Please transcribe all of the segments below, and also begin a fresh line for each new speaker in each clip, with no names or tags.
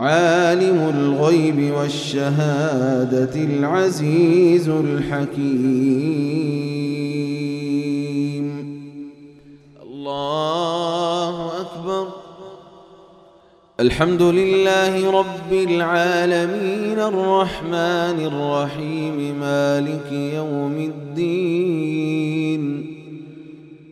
عالم الغيب والشهادة العزيز الحكيم. الله أكبر. الحمد لله رب العالمين. الرحمن الرحيم. مالك يوم الدين.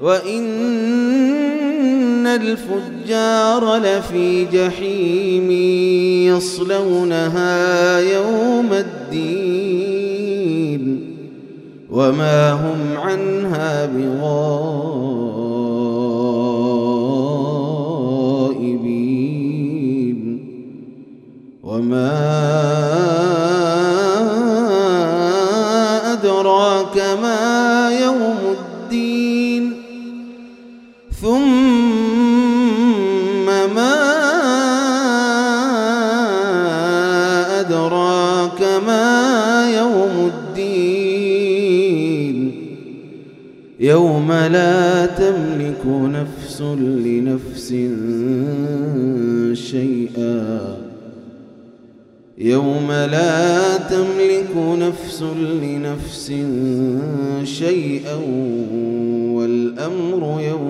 وإن الفجار لفي جحيم يصلونها يوم الدين وما هم عنها بغائبين وما أدراك ما يوم الدين. يوم لا تملك نفس لنفس شيئا. يوم لا تملك نفس لنفس شيئا. والأمر يومئذ